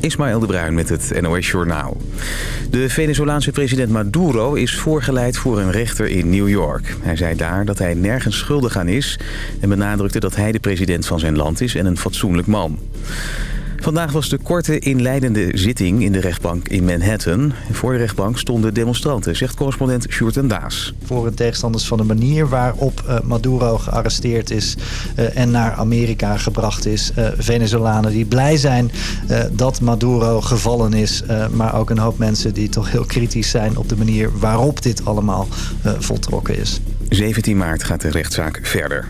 Ismaël de Bruin met het NOS Journaal. De Venezolaanse president Maduro is voorgeleid voor een rechter in New York. Hij zei daar dat hij nergens schuldig aan is... en benadrukte dat hij de president van zijn land is en een fatsoenlijk man. Vandaag was de korte inleidende zitting in de rechtbank in Manhattan. Voor de rechtbank stonden demonstranten, zegt correspondent Sjoerd en Daas. Voor de tegenstanders van de manier waarop uh, Maduro gearresteerd is uh, en naar Amerika gebracht is. Uh, Venezolanen die blij zijn dat Maduro gevallen is. maar ook een hoop mensen die toch heel kritisch zijn op de manier waarop dit allemaal voltrokken is. 17 maart gaat de rechtszaak verder.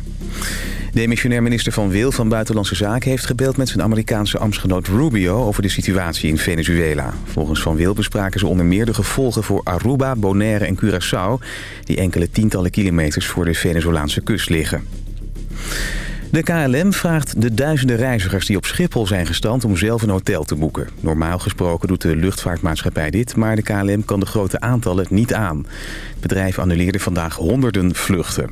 Demissionair minister Van Wil van Buitenlandse Zaken heeft gebeld met zijn Amerikaanse ambtsgenoot Rubio over de situatie in Venezuela. Volgens Van Wil bespraken ze onder meer de gevolgen voor Aruba, Bonaire en Curaçao, die enkele tientallen kilometers voor de Venezolaanse kust liggen. De KLM vraagt de duizenden reizigers die op Schiphol zijn gestand om zelf een hotel te boeken. Normaal gesproken doet de luchtvaartmaatschappij dit, maar de KLM kan de grote aantallen niet aan. Het bedrijf annuleerde vandaag honderden vluchten.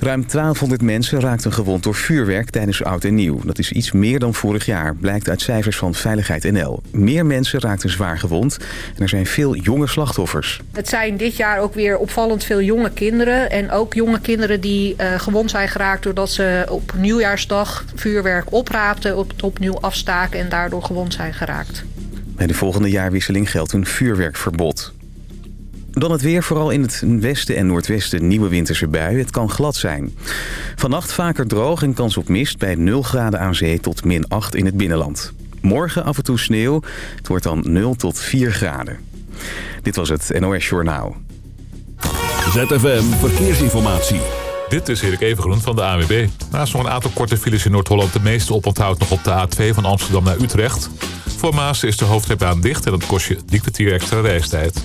Ruim 1200 mensen raakten gewond door vuurwerk tijdens Oud en Nieuw. Dat is iets meer dan vorig jaar, blijkt uit cijfers van Veiligheid NL. Meer mensen raakten zwaar gewond en er zijn veel jonge slachtoffers. Het zijn dit jaar ook weer opvallend veel jonge kinderen. En ook jonge kinderen die uh, gewond zijn geraakt doordat ze op nieuwjaarsdag vuurwerk opraapten, op het opnieuw afstaken en daardoor gewond zijn geraakt. Bij de volgende jaarwisseling geldt een vuurwerkverbod. Dan het weer, vooral in het westen en noordwesten nieuwe winterse buien. Het kan glad zijn. Vannacht vaker droog en kans op mist bij 0 graden aan zee tot min 8 in het binnenland. Morgen af en toe sneeuw. Het wordt dan 0 tot 4 graden. Dit was het NOS Journaal. ZFM Verkeersinformatie. Dit is Erik Evengroen van de AWB. Naast nog een aantal korte files in Noord-Holland... de meeste oponthoud nog op de A2 van Amsterdam naar Utrecht... Voor Maas is de hoofdrijbaan dicht en dat kost je kwartier extra reistijd.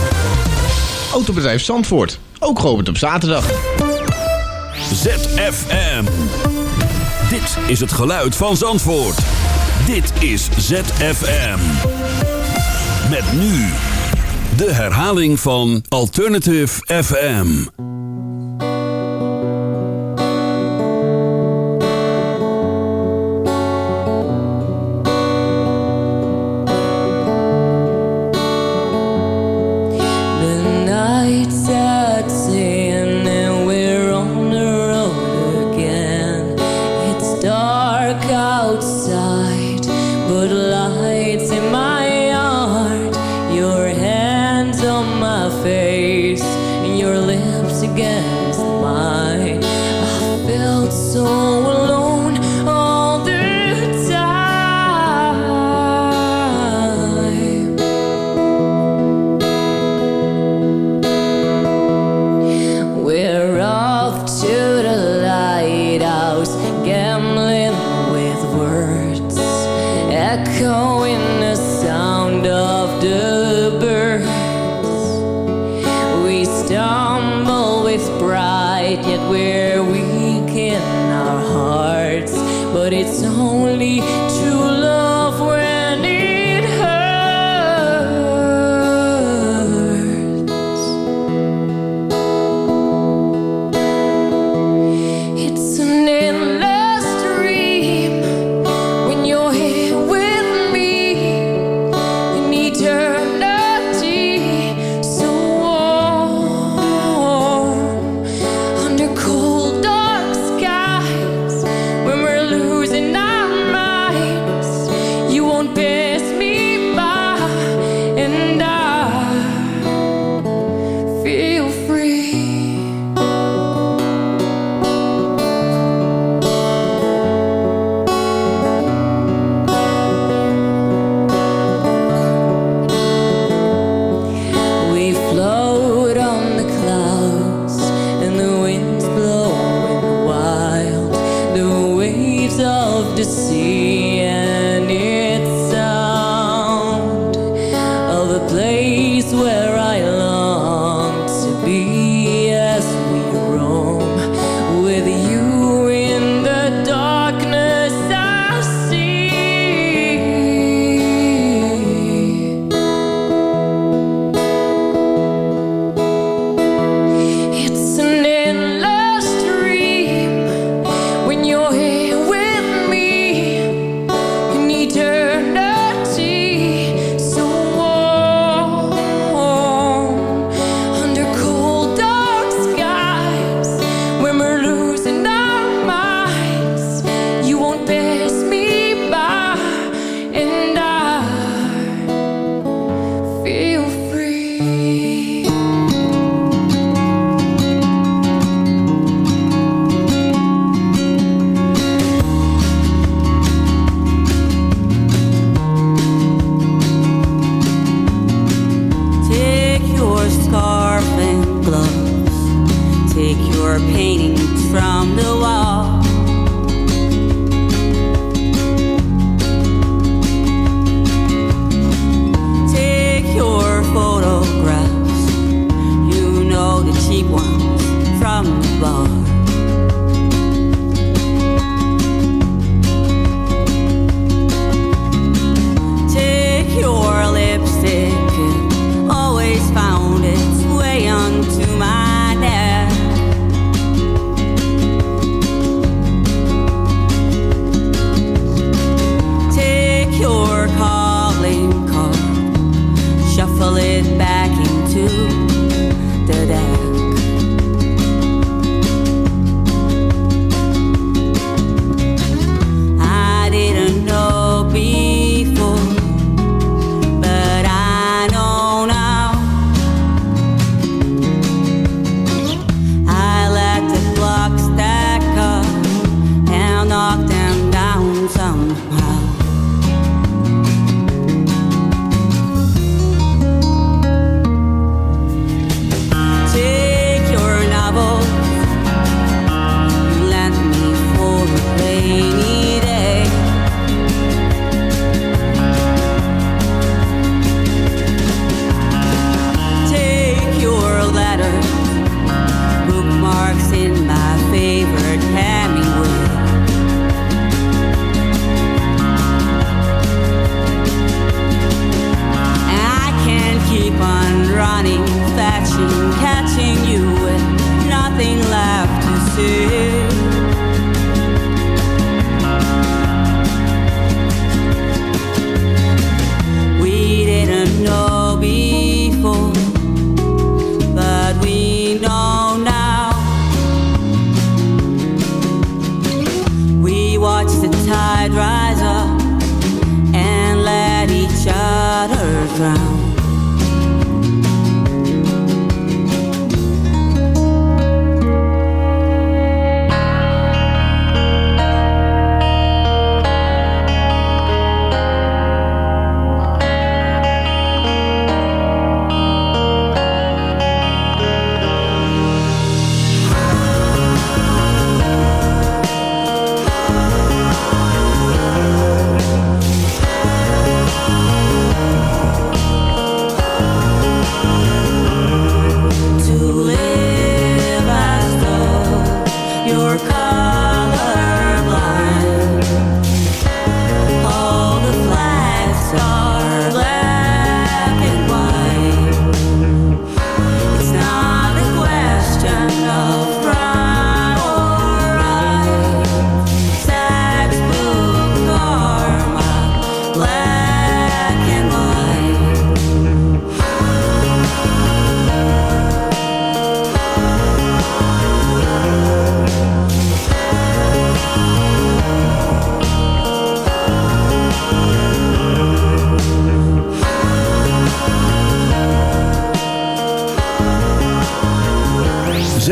Autobedrijf Zandvoort, ook geopend op zaterdag. ZFM. Dit is het geluid van Zandvoort. Dit is ZFM. Met nu de herhaling van Alternative FM.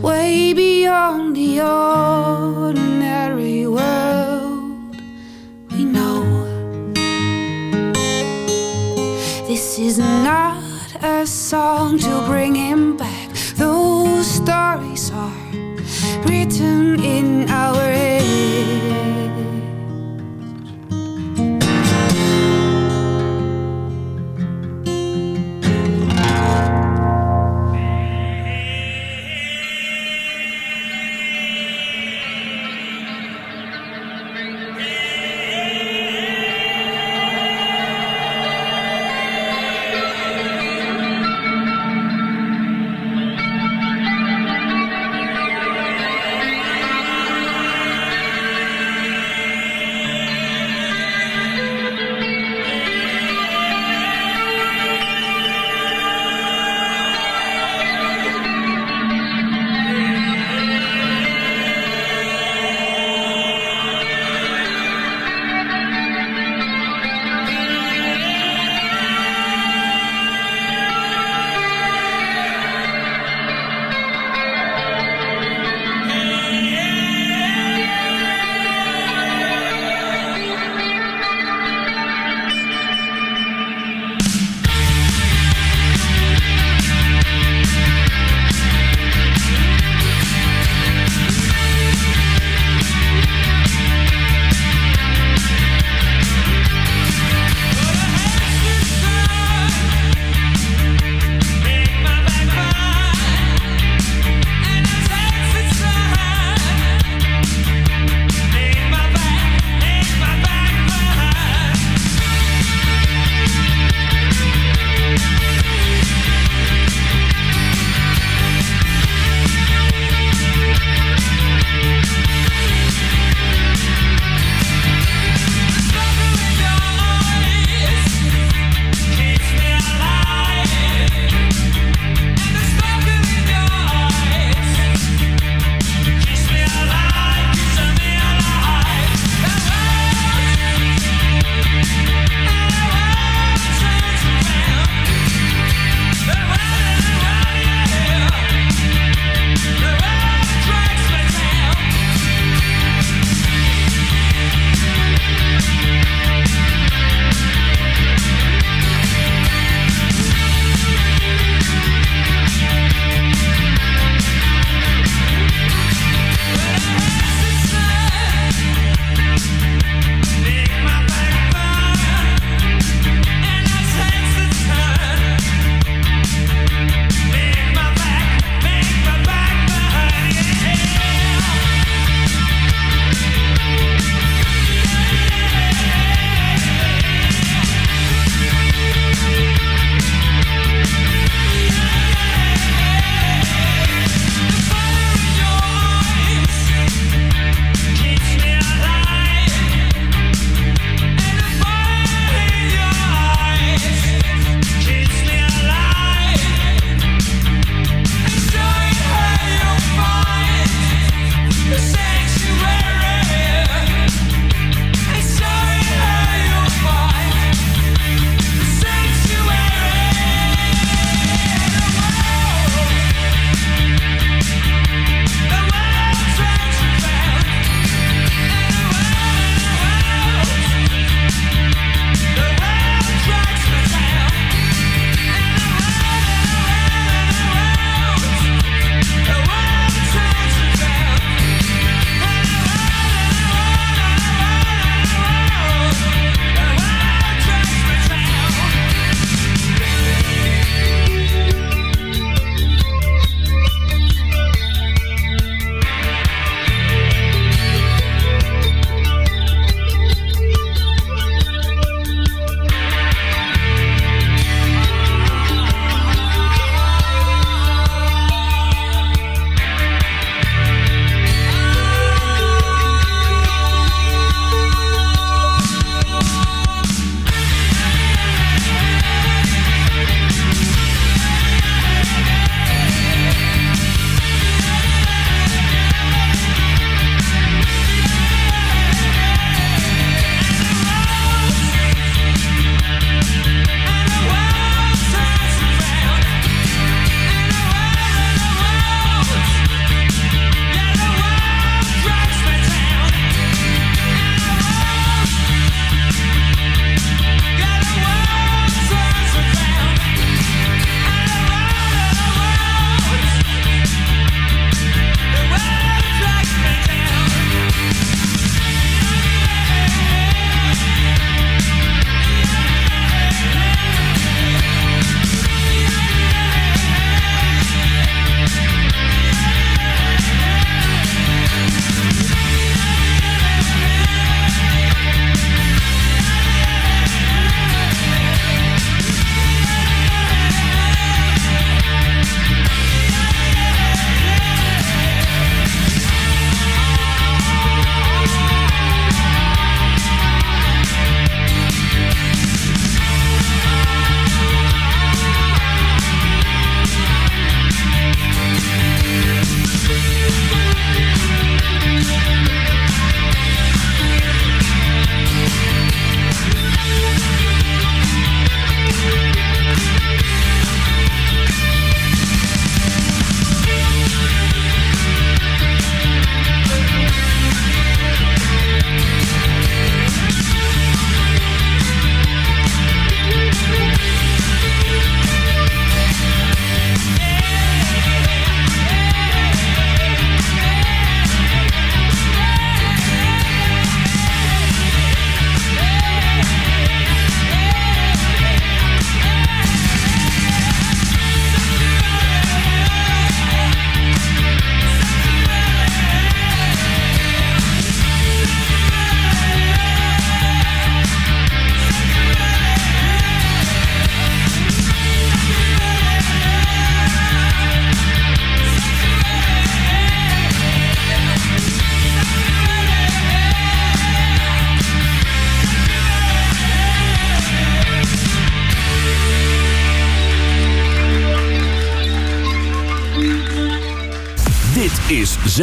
Way beyond the ordinary world we know. This is not a song to bring him back. Those stories are written in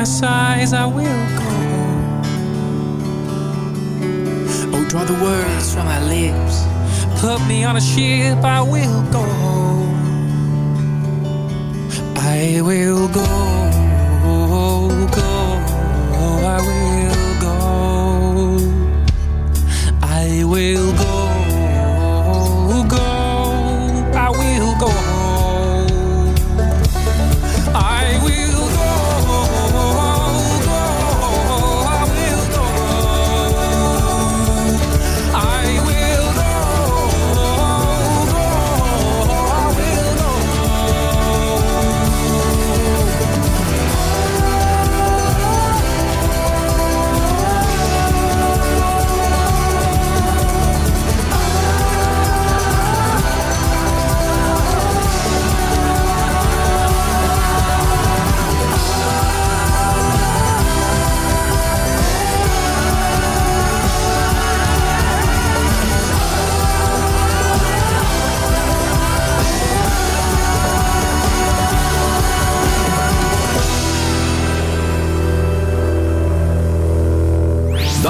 my sighs, I will go. Oh, draw the words from my lips. Put me on a ship, I will go. I will go, go, I will go. I will go.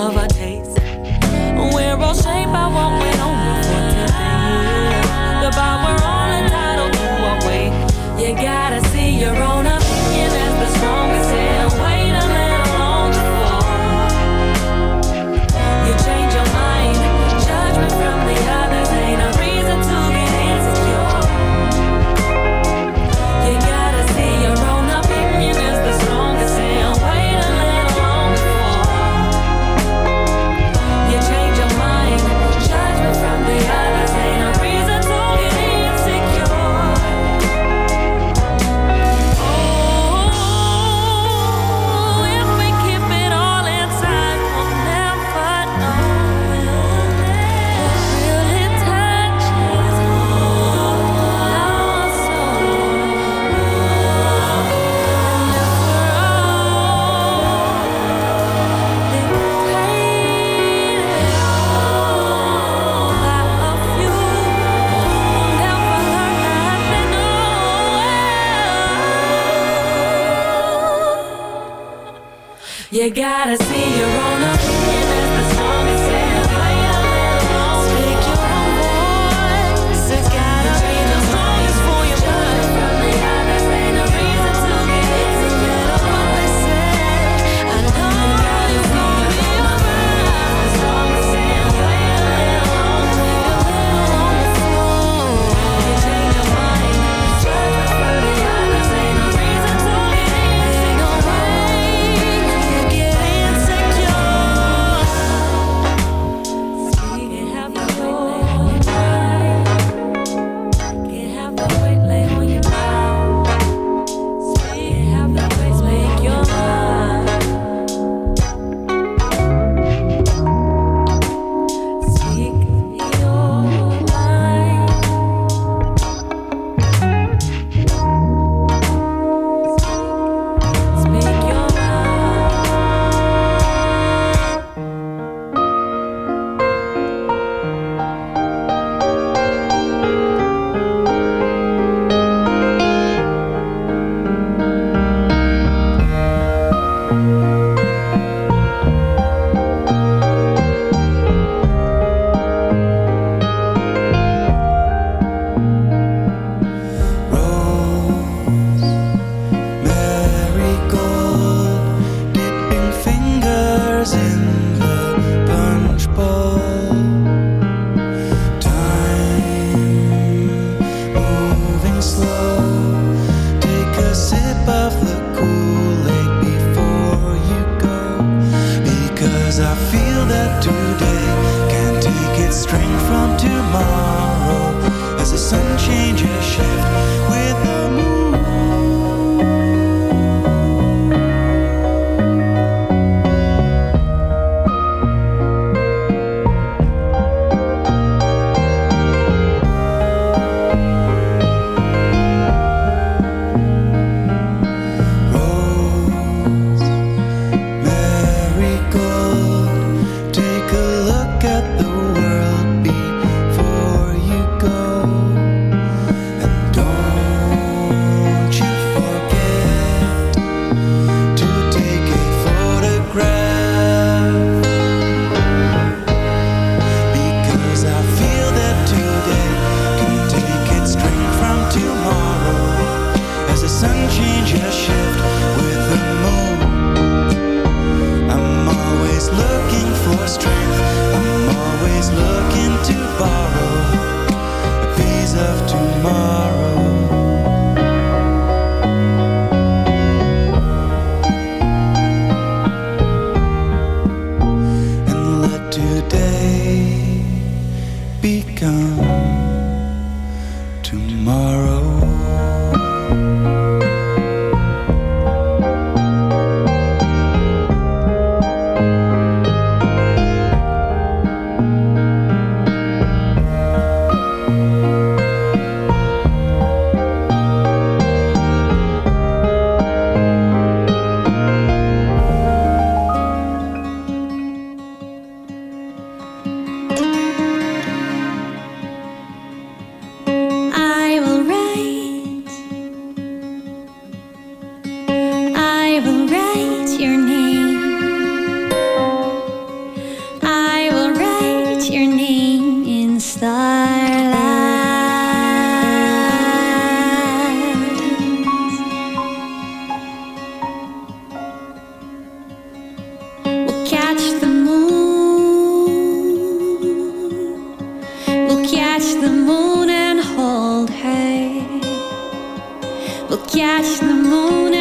снова You gotta see We'll catch the moon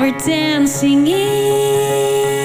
We're dancing in.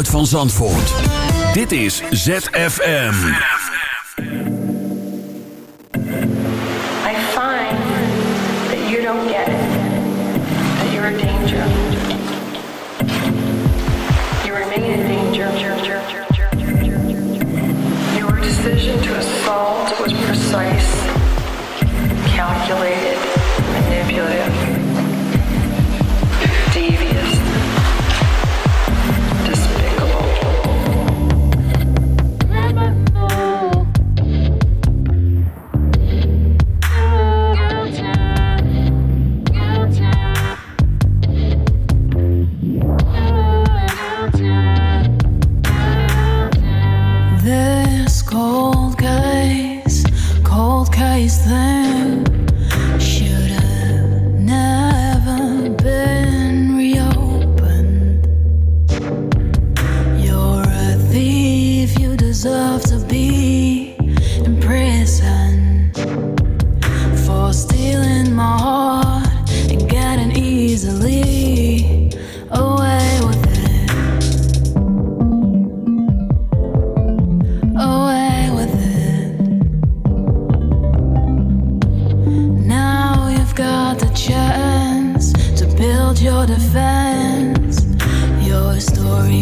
geluid van Zandvoort. Dit is ZFM. I find that you don't get it. That you're a danger. You remain in danger. Your decision to assault was precise, calculated, manipulative.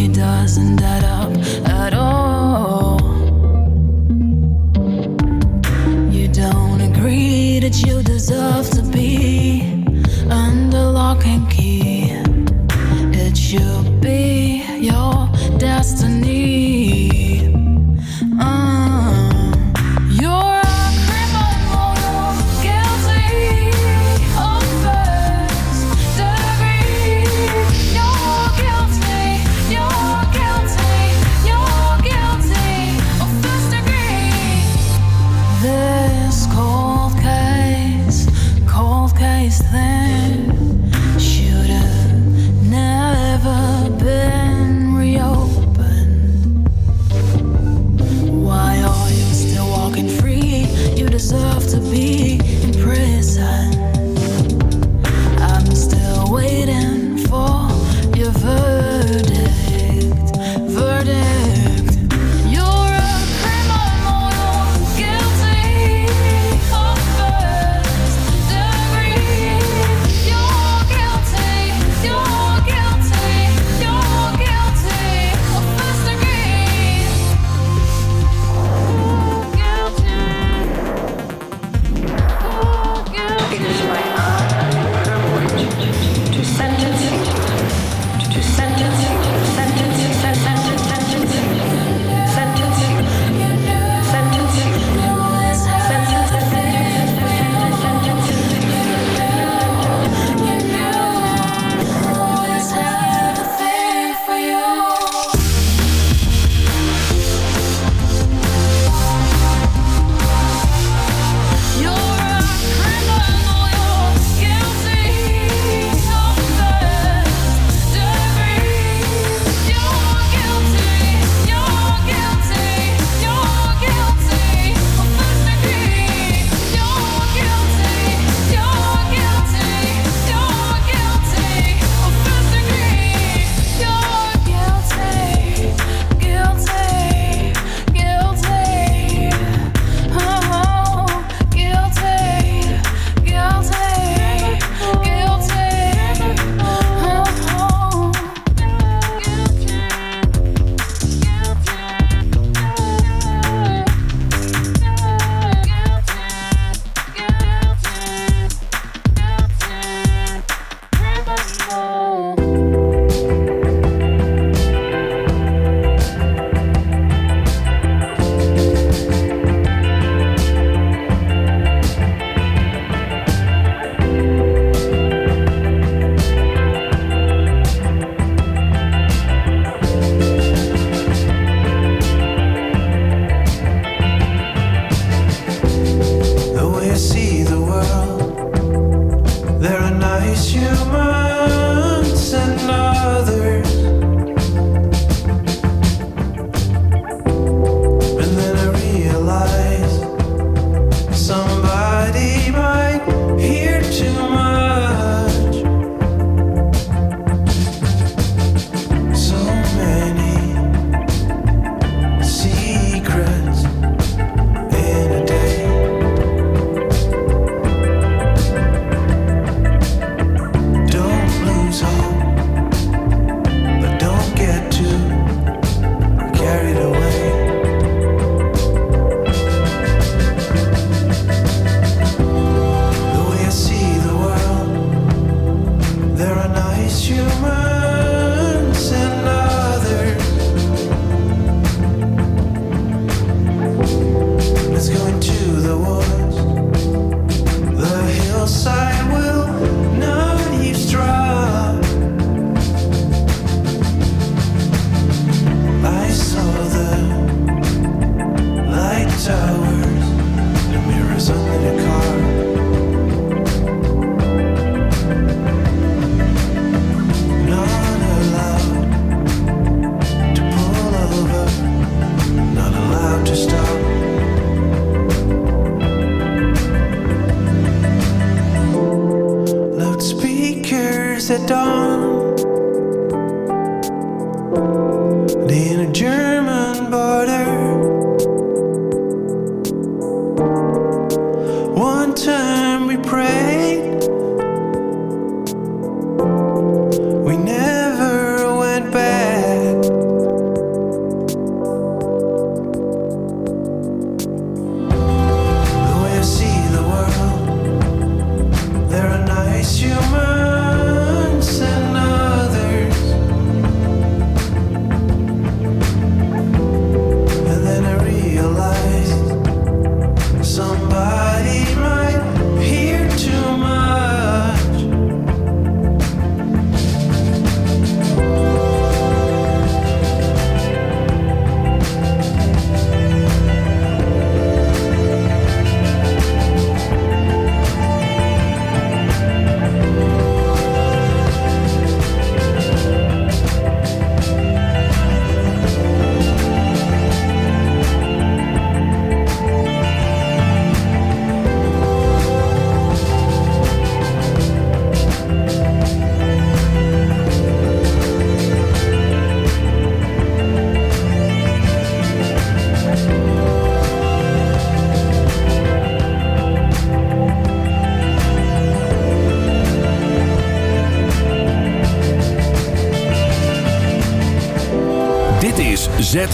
doesn't add up at all.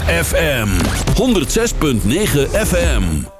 ZFM 106.9 FM.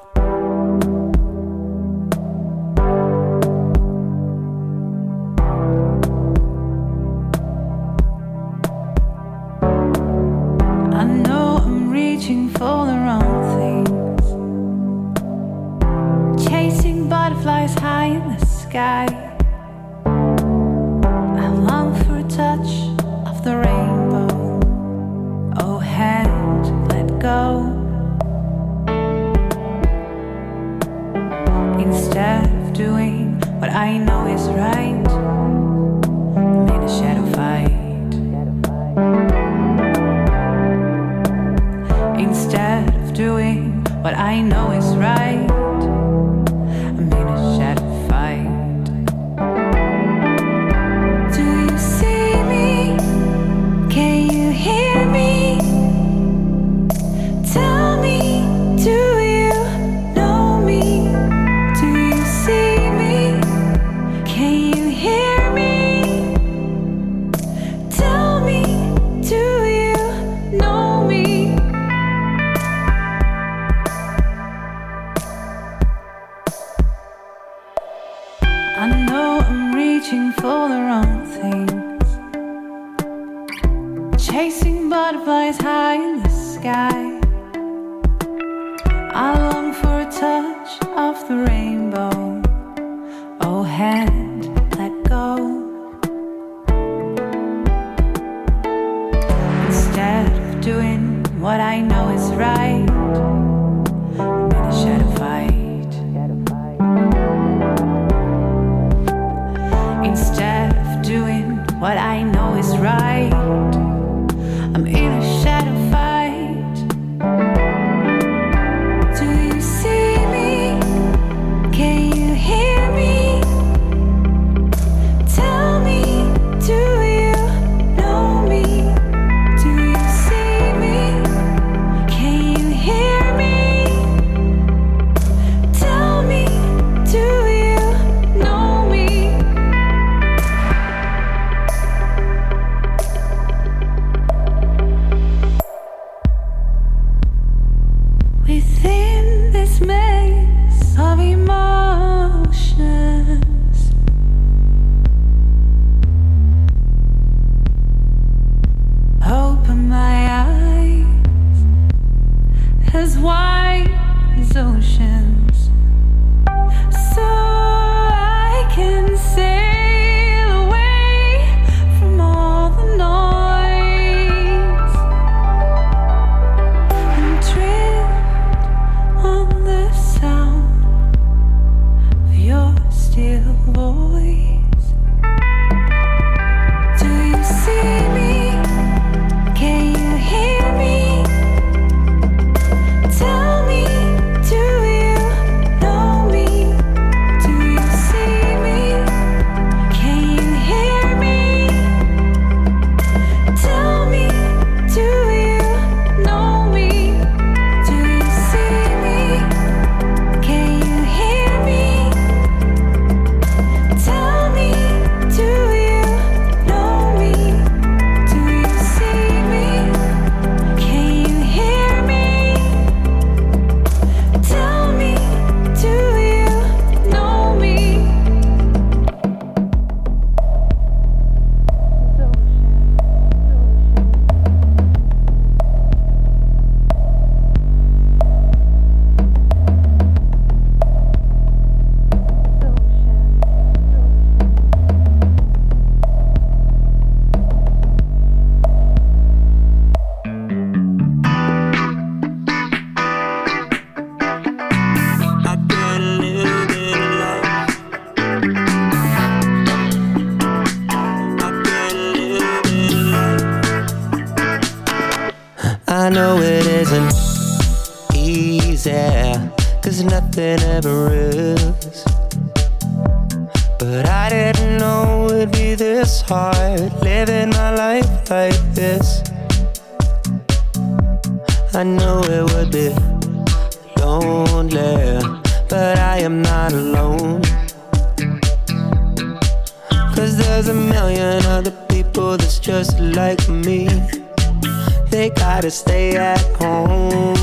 They gotta stay at home,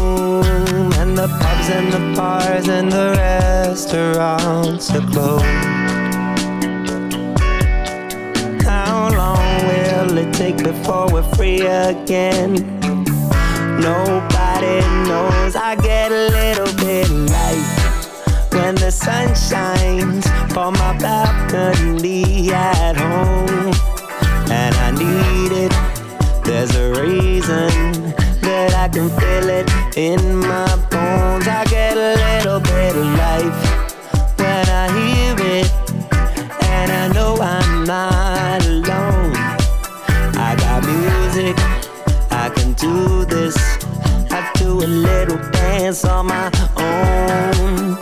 and the pubs and the bars and the restaurants are closed. How long will it take before we're free again? Nobody knows. I get a little bit light when the sun shines from my balcony at home, and I need it. There's a reason that I can feel it in my bones. I get a little bit of life when I hear it, and I know I'm not alone. I got music, I can do this. I do a little dance on my own.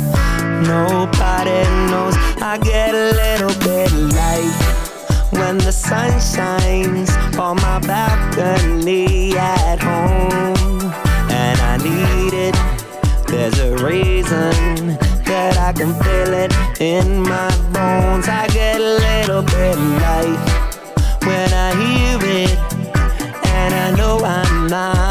Nobody knows. I get a little bit light when the sun shines on my balcony at home, and I need it. There's a reason that I can feel it in my bones. I get a little bit light when I hear it, and I know I'm not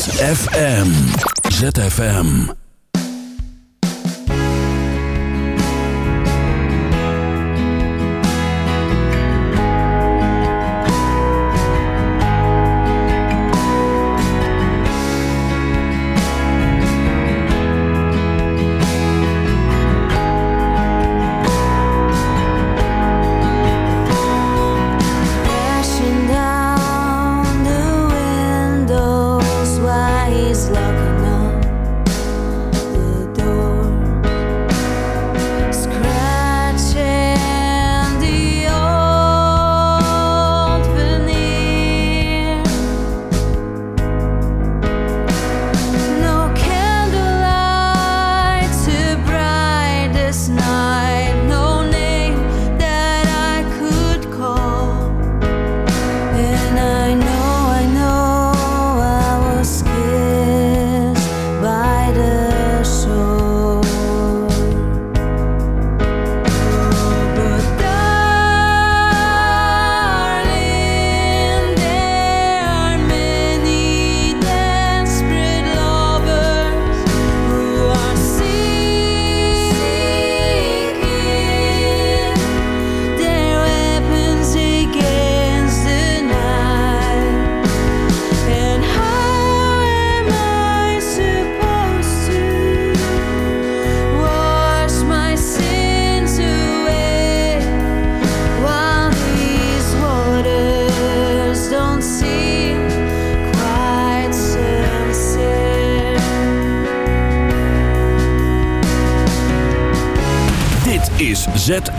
ZFM. ZFM.